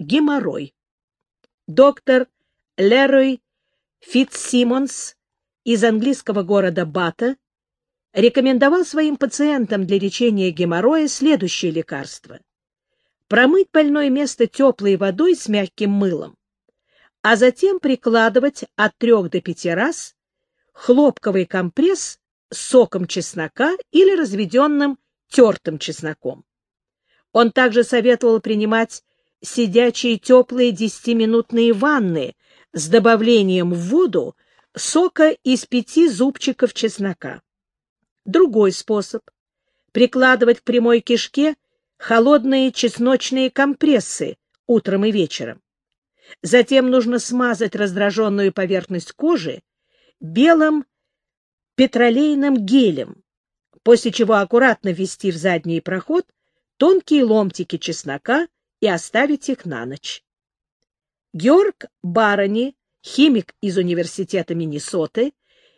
геморрой. Доктор Лерой Фитцсимонс из английского города Бата рекомендовал своим пациентам для лечения геморроя следующее лекарство. Промыть больное место теплой водой с мягким мылом, а затем прикладывать от трех до пяти раз хлопковый компресс с соком чеснока или разведенным тертым чесноком. Он также советовал принимать сидячие теплые десятиминутные ванны с добавлением в воду сока из пяти зубчиков чеснока. Другой способ — прикладывать к прямой кишке холодные чесночные компрессы утром и вечером. Затем нужно смазать раздраженную поверхность кожи белым петролейным гелем, после чего аккуратно ввести в задний проход тонкие ломтики чеснока и оставить их на ночь. Георг Барани, химик из Университета Миннесоты,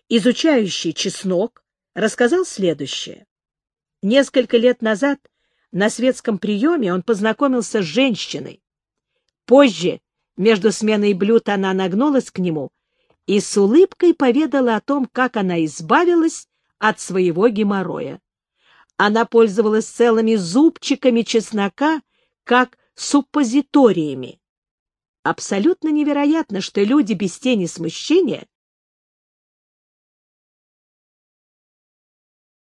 изучающий чеснок, рассказал следующее. Несколько лет назад на светском приеме он познакомился с женщиной. Позже, между сменой блюд, она нагнулась к нему и с улыбкой поведала о том, как она избавилась от своего геморроя. Она пользовалась целыми зубчиками чеснока, как суппозиториями. Абсолютно невероятно, что люди без тени смущения